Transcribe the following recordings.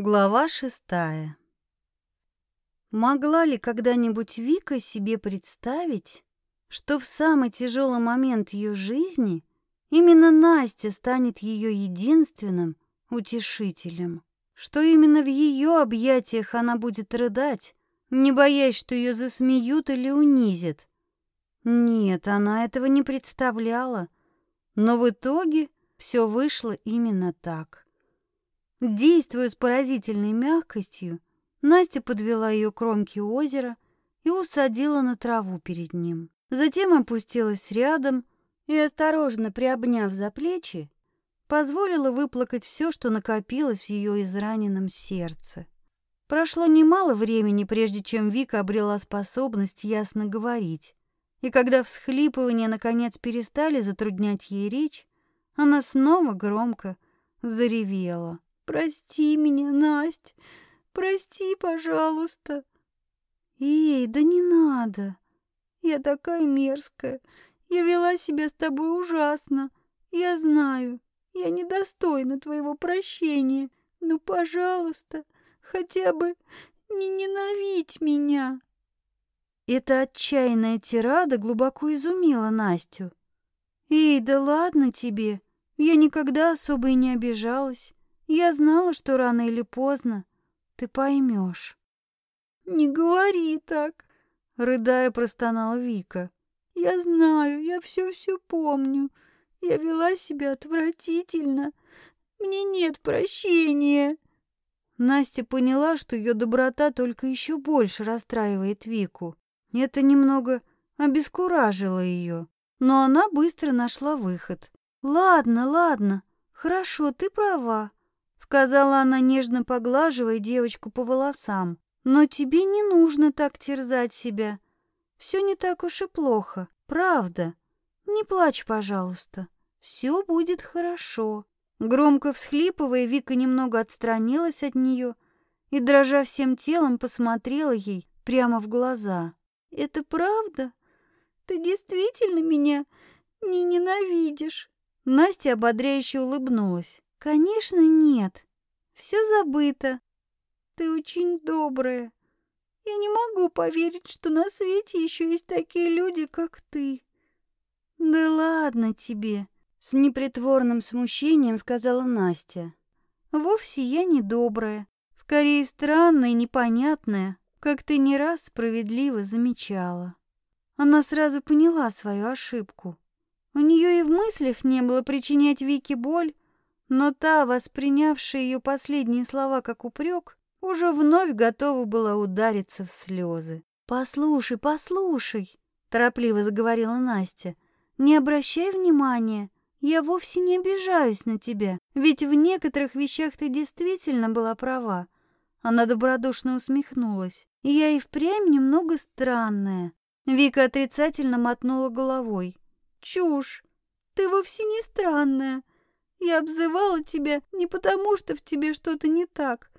Глава шестая. Могла ли когда-нибудь Вика себе представить, что в самый тяжелый момент ее жизни именно Настя станет ее единственным утешителем, что именно в ее объятиях она будет рыдать, не боясь, что ее засмеют или унизят? Нет, она этого не представляла, но в итоге все вышло именно так. Действуя с поразительной мягкостью, Настя подвела ее к кромке озера и усадила на траву перед ним. Затем опустилась рядом и, осторожно приобняв за плечи, позволила выплакать все, что накопилось в ее израненном сердце. Прошло немало времени, прежде чем Вика обрела способность ясно говорить. И когда всхлипывания наконец перестали затруднять ей речь, она снова громко заревела. Прости меня, Насть. Прости, пожалуйста. Эй, да не надо. Я такая мерзкая. Я вела себя с тобой ужасно. Я знаю. Я недостойна твоего прощения. Ну, пожалуйста, хотя бы не ненавидь меня. Эта отчаянная тирада глубоко изумила Настю. «Эй, да ладно тебе, я никогда особо и не обижалась. Я знала, что рано или поздно ты поймешь. Не говори так, рыдая простонала Вика. Я знаю, я все-все помню. Я вела себя отвратительно. Мне нет прощения. Настя поняла, что ее доброта только еще больше расстраивает Вику. Это немного обескуражило ее, но она быстро нашла выход. «Ладно, ладно, хорошо, ты права сказала она, нежно поглаживая девочку по волосам. Но тебе не нужно так терзать себя. Все не так уж и плохо, правда. Не плачь, пожалуйста. Все будет хорошо. Громко всхлипывая, Вика немного отстранилась от нее и, дрожа всем телом, посмотрела ей прямо в глаза. «Это правда? Ты действительно меня не ненавидишь?» Настя ободряюще улыбнулась. Конечно, нет. Все забыто. Ты очень добрая. Я не могу поверить, что на свете еще есть такие люди, как ты. Да ладно тебе, с непритворным смущением сказала Настя. Вовсе я не добрая, скорее странная и непонятная, как ты не раз справедливо замечала. Она сразу поняла свою ошибку. У нее и в мыслях не было причинять Вике боль, но та, воспринявшая ее последние слова как упрек, уже вновь готова была удариться в слезы. «Послушай, послушай», — торопливо заговорила Настя, — «не обращай внимания, я вовсе не обижаюсь на тебя, ведь в некоторых вещах ты действительно была права». Она добродушно усмехнулась. «Я и впрямь немного странная». Вика отрицательно мотнула головой. «Чушь! Ты вовсе не странная. Я обзывала тебя не потому, что в тебе что-то не так,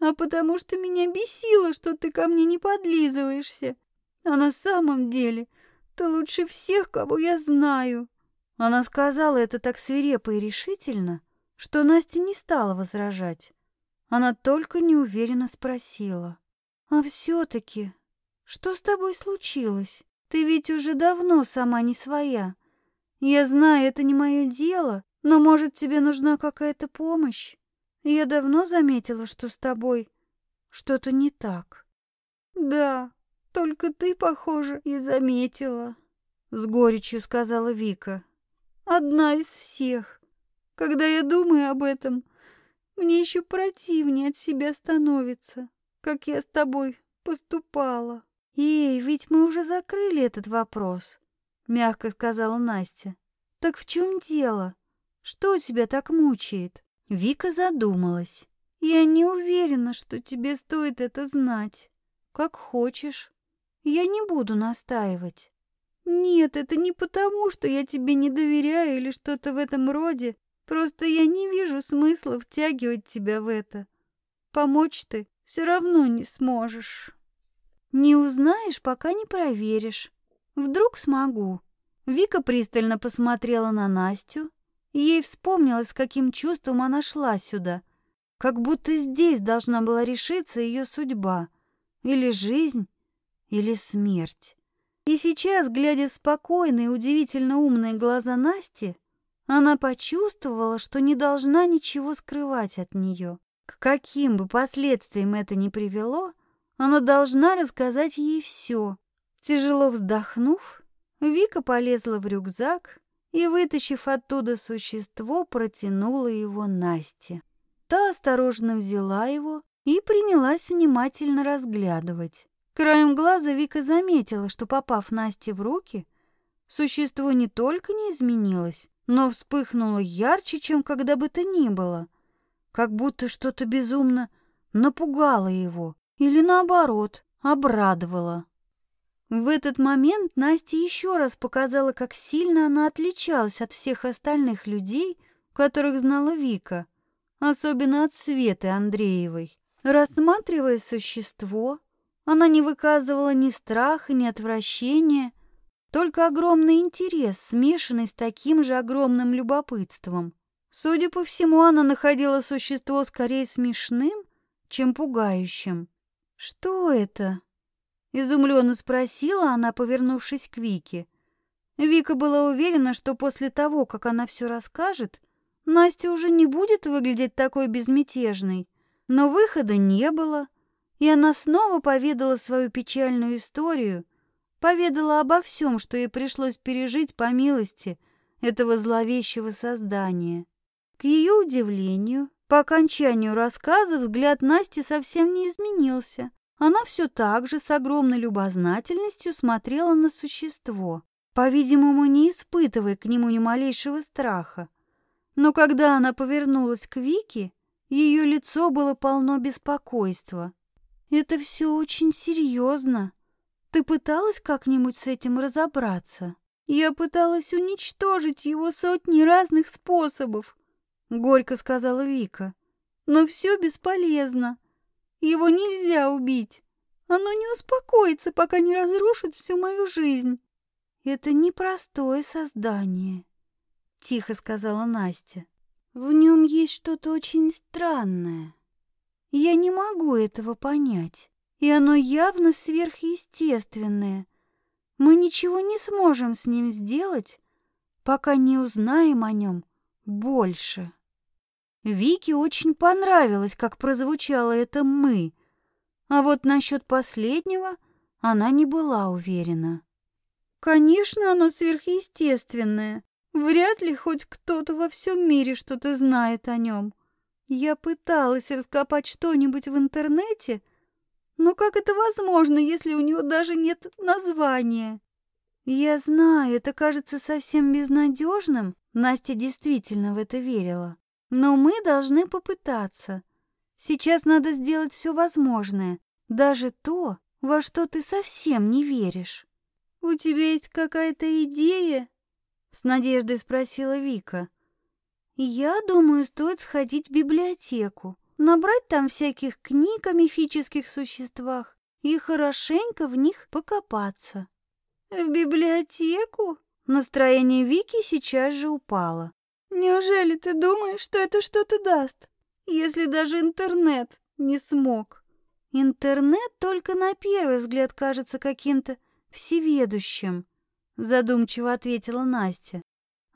а потому что меня бесило, что ты ко мне не подлизываешься. А на самом деле ты лучше всех, кого я знаю». Она сказала это так свирепо и решительно, что Настя не стала возражать. Она только неуверенно спросила. «А все-таки, что с тобой случилось? Ты ведь уже давно сама не своя. Я знаю, это не мое дело, но, может, тебе нужна какая-то помощь? Я давно заметила, что с тобой что-то не так. Да, только ты, похоже, и заметила, с горечью сказала Вика. Одна из всех. Когда я думаю об этом, мне еще противнее от себя становится, как я с тобой поступала. Эй, ведь мы уже закрыли этот вопрос, мягко сказала Настя. Так в чем дело? Что тебя так мучает?» Вика задумалась. «Я не уверена, что тебе стоит это знать. Как хочешь. Я не буду настаивать». «Нет, это не потому, что я тебе не доверяю или что-то в этом роде. Просто я не вижу смысла втягивать тебя в это. Помочь ты все равно не сможешь». «Не узнаешь, пока не проверишь. Вдруг смогу». Вика пристально посмотрела на Настю, Ей вспомнилось, каким чувством она шла сюда. как будто здесь должна была решиться ее судьба, или жизнь, или смерть. И сейчас, глядя в спокойные, удивительно умные глаза Насти, она почувствовала, что не должна ничего скрывать от нее. К каким бы последствиям это ни привело, она должна рассказать ей все. Тяжело вздохнув, Вика полезла в рюкзак и, вытащив оттуда существо, протянула его Насте. Та осторожно взяла его и принялась внимательно разглядывать. Краем глаза Вика заметила, что, попав Насте в руки, существо не только не изменилось, но вспыхнуло ярче, чем когда бы то ни было, как будто что-то безумно напугало его или, наоборот, обрадовало. В этот момент Настя еще раз показала, как сильно она отличалась от всех остальных людей, которых знала Вика – особенно от Светы Андреевой. Рассматривая существо, она не выказывала ни страха, ни отвращения, только огромный интерес, смешанный с таким же огромным любопытством. Судя по всему, она находила существо скорее смешным, чем пугающим. «Что это?» — изумленно спросила она, повернувшись к Вике. Вика была уверена, что после того, как она все расскажет, Настя уже не будет выглядеть такой безмятежной. Но выхода не было, и она снова поведала свою печальную историю, поведала обо всем, что ей пришлось пережить по милости этого зловещего создания. К ее удивлению, по окончанию рассказа взгляд Насти совсем не изменился. Она все так же с огромной любознательностью смотрела на существо, по-видимому, не испытывая к нему ни малейшего страха. Но когда она повернулась к Вике, ее лицо было полно беспокойства. «Это все очень серьезно. Ты пыталась как-нибудь с этим разобраться?» «Я пыталась уничтожить его сотни разных способов», — горько сказала Вика. «Но все бесполезно. Его нельзя убить. Оно не успокоится, пока не разрушит всю мою жизнь». «Это непростое создание», — тихо сказала Настя. «В нем есть что-то очень странное. Я не могу этого понять, и оно явно сверхъестественное. Мы ничего не сможем с ним сделать, пока не узнаем о нем больше». Вике очень понравилось, как прозвучало это «мы», а вот насчет последнего она не была уверена. «Конечно, оно сверхъестественное», Вряд ли хоть кто-то во всем мире что-то знает о нем. Я пыталась раскопать что-нибудь в интернете, но как это возможно, если у него даже нет названия? Я знаю, это кажется совсем безнадежным. Настя действительно в это верила. Но мы должны попытаться. Сейчас надо сделать все возможное, даже то, во что ты совсем не веришь. У тебя есть какая-то идея? С надеждой спросила Вика. Я думаю, стоит сходить в библиотеку, набрать там всяких книг о мифических существах и хорошенько в них покопаться. В библиотеку? Настроение Вики сейчас же упало. Неужели ты думаешь, что это что-то даст, если даже интернет не смог? Интернет только на первый взгляд кажется каким-то всеведущим, задумчиво ответила Настя.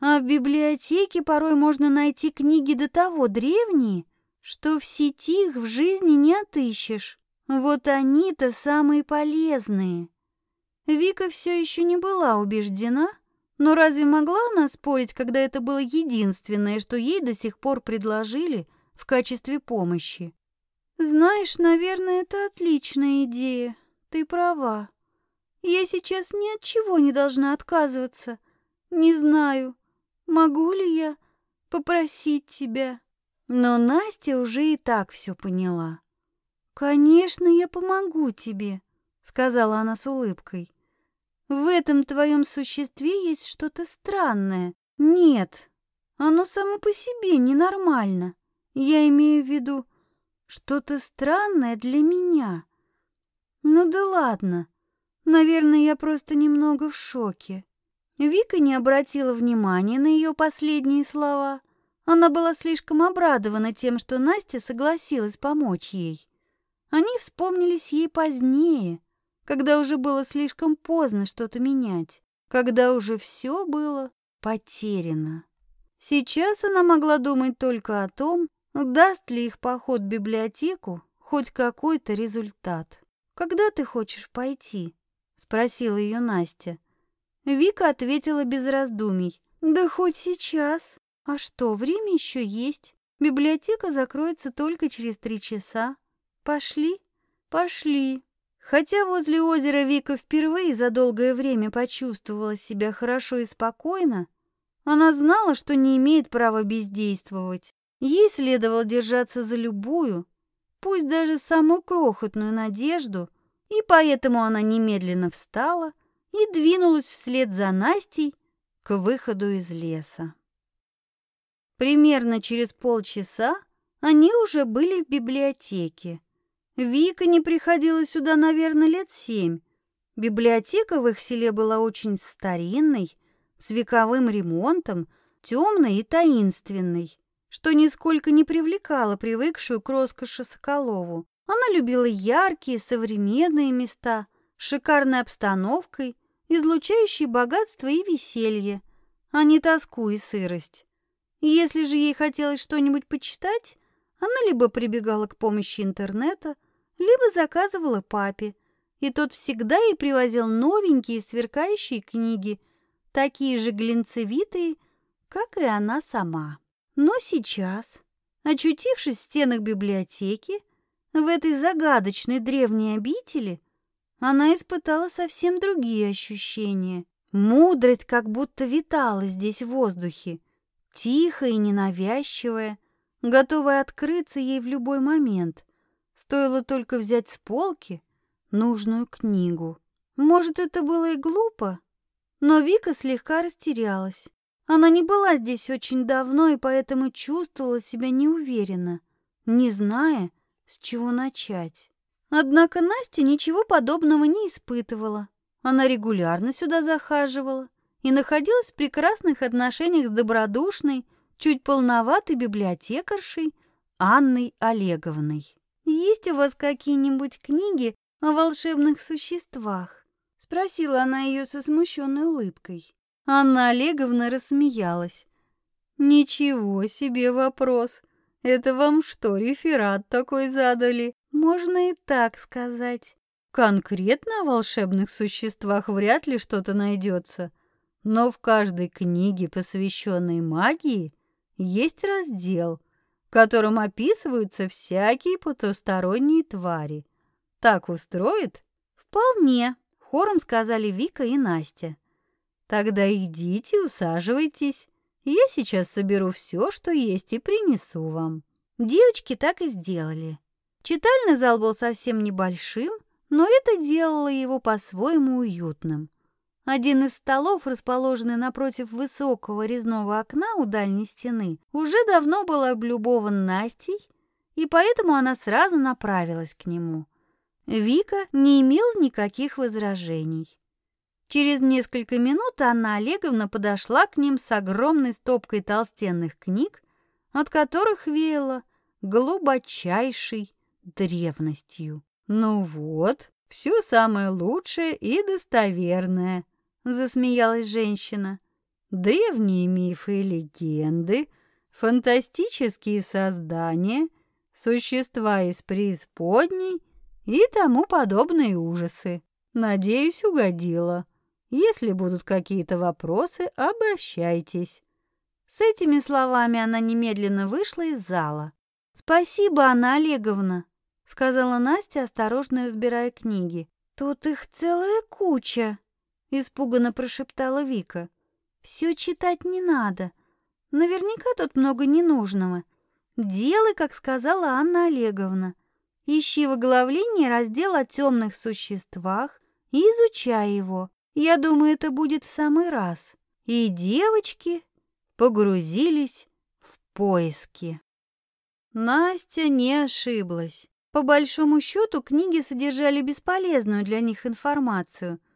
А в библиотеке порой можно найти книги до того древние, что в сети их в жизни не отыщешь. Вот они-то самые полезные. Вика все еще не была убеждена, но разве могла она спорить, когда это было единственное, что ей до сих пор предложили в качестве помощи? Знаешь, наверное, это отличная идея. Ты права. Я сейчас ни от чего не должна отказываться. Не знаю, могу ли я попросить тебя. Но Настя уже и так все поняла. «Конечно, я помогу тебе», — сказала она с улыбкой. «В этом твоем существе есть что-то странное. Нет, оно само по себе ненормально. Я имею в виду что-то странное для меня. Ну да ладно, Наверное, я просто немного в шоке. Вика не обратила внимания на ее последние слова. Она была слишком обрадована тем, что Настя согласилась помочь ей. Они вспомнились ей позднее, когда уже было слишком поздно что-то менять, когда уже все было потеряно. Сейчас она могла думать только о том, даст ли их поход в библиотеку хоть какой-то результат. «Когда ты хочешь пойти?» — спросила ее Настя. Вика ответила без раздумий. «Да хоть сейчас. А что, время еще есть. Библиотека закроется только через три часа. Пошли?» «Пошли». Хотя возле озера Вика впервые за долгое время почувствовала себя хорошо и спокойно, она знала, что не имеет права бездействовать. Ей следовало держаться за любую, пусть даже самую крохотную надежду, и поэтому она немедленно встала и двинулась вслед за Настей к выходу из леса. Примерно через полчаса они уже были в библиотеке. Вика не приходила сюда, наверное, лет семь. Библиотека в их селе была очень старинной, с вековым ремонтом, темной и таинственной, что нисколько не привлекало привыкшую к роскоши Соколову. Она любила яркие современные места, шикарной обстановкой, излучающей богатство и веселье, а не тоску и сырость. Если же ей хотелось что-нибудь почитать, она либо прибегала к помощи интернета, либо заказывала папе, и тот всегда ей привозил новенькие сверкающие книги, такие же глинцевитые, как и она сама. Но сейчас, очутившись в стенах библиотеки, в этой загадочной древней обители, она испытала совсем другие ощущения. Мудрость как будто витала здесь в воздухе, тихая и ненавязчивая, готовая открыться ей в любой момент. Стоило только взять с полки нужную книгу. Может, это было и глупо, но Вика слегка растерялась. Она не была здесь очень давно и поэтому чувствовала себя неуверенно, не зная, с чего начать. Однако Настя ничего подобного не испытывала. Она регулярно сюда захаживала и находилась в прекрасных отношениях с добродушной, чуть полноватой библиотекаршей Анной Олеговной. «Есть у вас какие-нибудь книги о волшебных существах?» — спросила она ее со смущенной улыбкой. Анна Олеговна рассмеялась. «Ничего себе вопрос! Это вам что, реферат такой задали?» «Можно и так сказать. Конкретно о волшебных существах вряд ли что-то найдется, но в каждой книге, посвященной магии, есть раздел, котором описываются всякие потусторонние твари. Так устроит? Вполне, хором сказали Вика и Настя. Тогда идите, усаживайтесь. Я сейчас соберу все, что есть, и принесу вам. Девочки так и сделали. Читальный зал был совсем небольшим, но это делало его по-своему уютным. Один из столов, расположенный напротив высокого резного окна у дальней стены, уже давно был облюбован Настей, и поэтому она сразу направилась к нему. Вика не имела никаких возражений. Через несколько минут Анна Олеговна подошла к ним с огромной стопкой толстенных книг, от которых веяло глубочайшей древностью. «Ну вот, все самое лучшее и достоверное», засмеялась женщина. Древние мифы и легенды, фантастические создания, существа из преисподней и тому подобные ужасы. Надеюсь, угодила. Если будут какие-то вопросы, обращайтесь. С этими словами она немедленно вышла из зала. «Спасибо, Анна Олеговна», — сказала Настя, осторожно разбирая книги. «Тут их целая куча», испуганно прошептала Вика. Все читать не надо. Наверняка тут много ненужного. Делай, как сказала Анна Олеговна. Ищи в оглавлении раздел о темных существах и изучай его. Я думаю, это будет в самый раз. И девочки погрузились в поиски. Настя не ошиблась. По большому счету, книги содержали бесполезную для них информацию –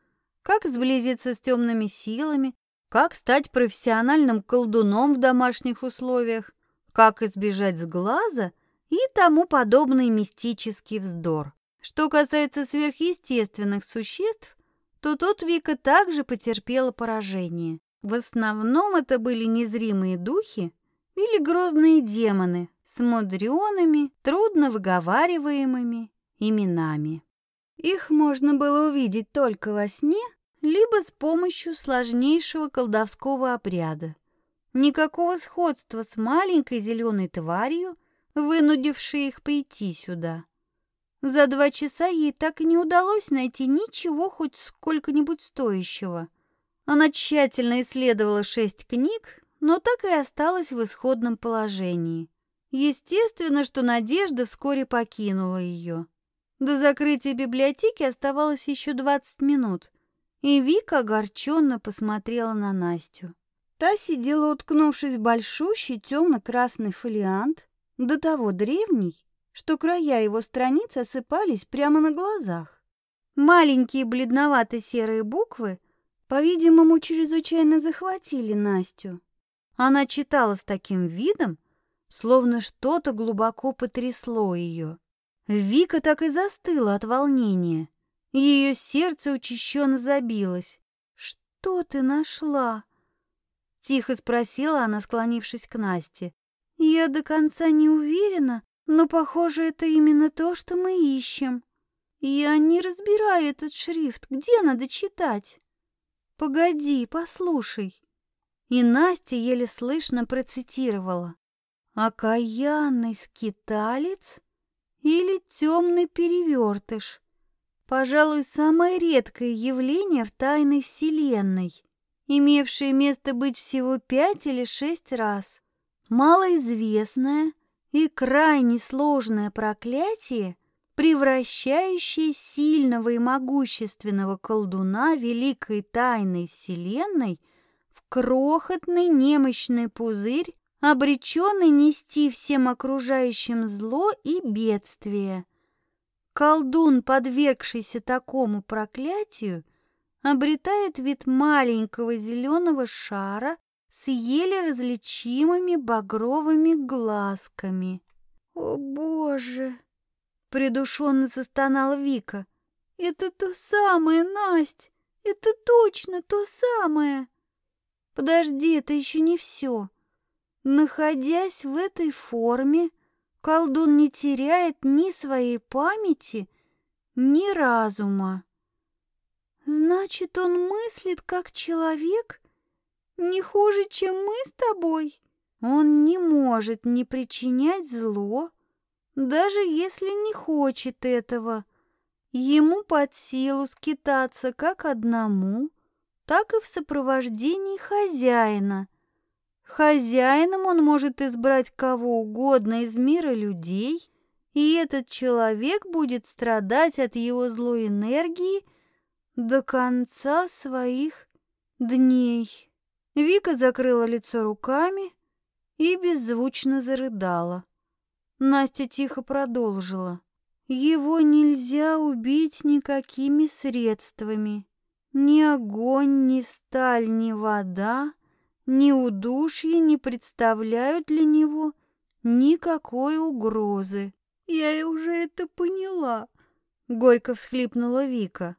как сблизиться с темными силами, как стать профессиональным колдуном в домашних условиях. как избежать сглаза и тому подобный мистический вздор. Что касается сверхъестественных существ, то тут Вика также потерпела поражение. В основном это были незримые духи или грозные демоны с мудреными, трудно выговариваемыми именами. Их можно было увидеть только во сне, либо с помощью сложнейшего колдовского обряда. Никакого сходства с маленькой зеленой тварью, вынудившей их прийти сюда. За два часа ей так и не удалось найти ничего хоть сколько-нибудь стоящего. Она тщательно исследовала шесть книг, но так и осталась в исходном положении. Естественно, что надежда вскоре покинула ее. До закрытия библиотеки оставалось еще 20 минут, и Вика огорченно посмотрела на Настю. Та сидела, уткнувшись в большущий темно-красный фолиант, до того древний, что края его страниц осыпались прямо на глазах. Маленькие бледновато-серые буквы, по-видимому, чрезвычайно захватили Настю. Она читала с таким видом, словно что-то глубоко потрясло ее. Вика так и застыла от волнения. Ее сердце учащенно забилось. «Что ты нашла?» Тихо спросила она, склонившись к Насте. «Я до конца не уверена, но, похоже, это именно то, что мы ищем. Я не разбираю этот шрифт. Где надо читать?» «Погоди, послушай». И Настя еле слышно процитировала. «Окаянный скиталец или темный перевертыш. Пожалуй, самое редкое явление в тайной вселенной, имевшее место быть всего пять или шесть раз. Малоизвестное и крайне сложное проклятие, превращающее сильного и могущественного колдуна великой тайной вселенной в крохотный немощный пузырь обреченный нести всем окружающим зло и бедствие. Колдун, подвергшийся такому проклятию, обретает вид маленького зеленого шара с еле различимыми багровыми глазками. «О, Боже!» — придушенно застонала Вика. «Это то самое, Насть! Это точно то самое!» «Подожди, это еще не все!» Находясь в этой форме, колдун не теряет ни своей памяти, ни разума. Значит, он мыслит как человек, не хуже, чем мы с тобой. Он не может не причинять зло, даже если не хочет этого. Ему под силу скитаться как одному, так и в сопровождении хозяина – Хозяином он может избрать кого угодно из мира людей, и этот человек будет страдать от его злой энергии до конца своих дней. Вика закрыла лицо руками и беззвучно зарыдала. Настя тихо продолжила. Его нельзя убить никакими средствами. Ни огонь, ни сталь, ни вода — ни удушье не представляют для него никакой угрозы. Я уже это поняла, горько всхлипнула Вика.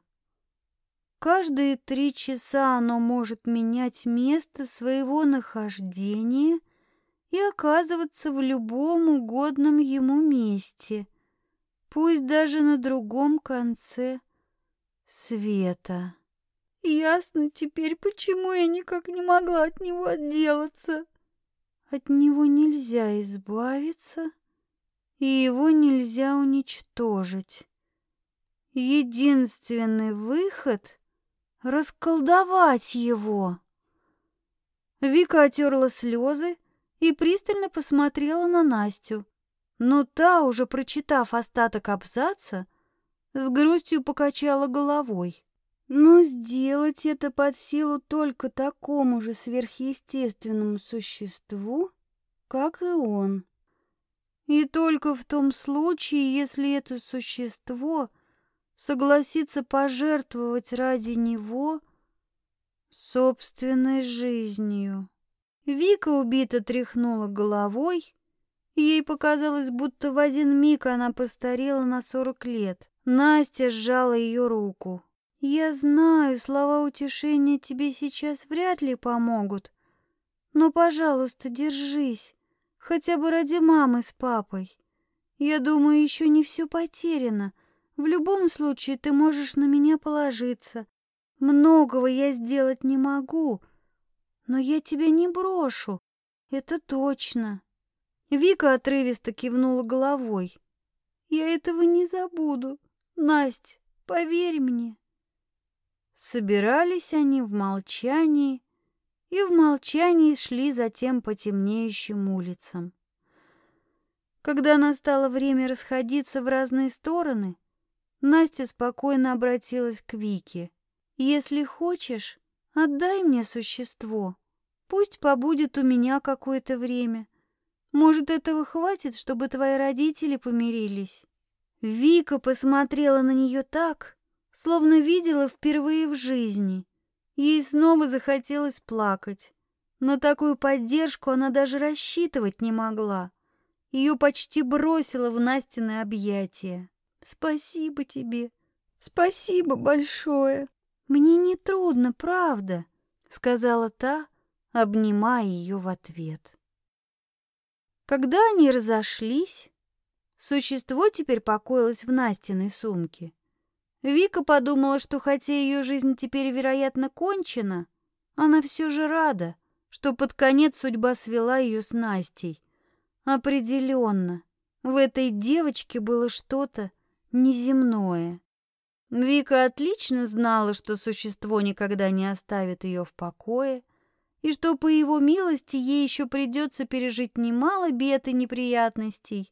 Каждые три часа оно может менять место своего нахождения и оказываться в любом угодном ему месте, пусть даже на другом конце света. Ясно теперь, почему я никак не могла от него отделаться. От него нельзя избавиться, и его нельзя уничтожить. Единственный выход — расколдовать его. Вика отерла слезы и пристально посмотрела на Настю, но та, уже прочитав остаток абзаца, с грустью покачала головой. Но сделать это под силу только такому же сверхъестественному существу, как и он. И только в том случае, если это существо согласится пожертвовать ради него собственной жизнью. Вика убито тряхнула головой Ей показалось, будто в один миг она постарела на сорок лет. Настя сжала ее руку. «Я знаю, слова утешения тебе сейчас вряд ли помогут. Но, пожалуйста, держись, хотя бы ради мамы с папой. Я думаю, еще не все потеряно. В любом случае ты можешь на меня положиться. Многого я сделать не могу, но я тебя не брошу, это точно». Вика отрывисто кивнула головой. «Я этого не забуду, Настя, поверь мне». Собирались они в молчании, и в молчании шли затем по темнеющим улицам. Когда настало время расходиться в разные стороны, Настя спокойно обратилась к Вике. «Если хочешь, отдай мне существо. Пусть побудет у меня какое-то время. Может, этого хватит, чтобы твои родители помирились?» Вика посмотрела на нее так, словно видела впервые в жизни. Ей снова захотелось плакать. На такую поддержку она даже рассчитывать не могла. Ее почти бросило в Настины объятия. «Спасибо тебе! Спасибо большое!» «Мне не трудно, правда», — сказала та, обнимая ее в ответ. Когда они разошлись, существо теперь покоилось в Настиной сумке. Вика подумала, что хотя ее жизнь теперь, вероятно, кончена, она все же рада, что под конец судьба свела ее с Настей. Определенно, в этой девочке было что-то неземное. Вика отлично знала, что существо никогда не оставит ее в покое, и что по его милости ей еще придется пережить немало бед и неприятностей.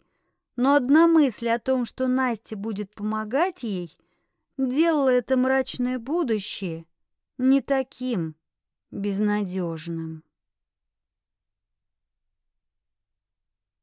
Но одна мысль о том, что Настя будет помогать ей, делала это мрачное будущее не таким безнадежным.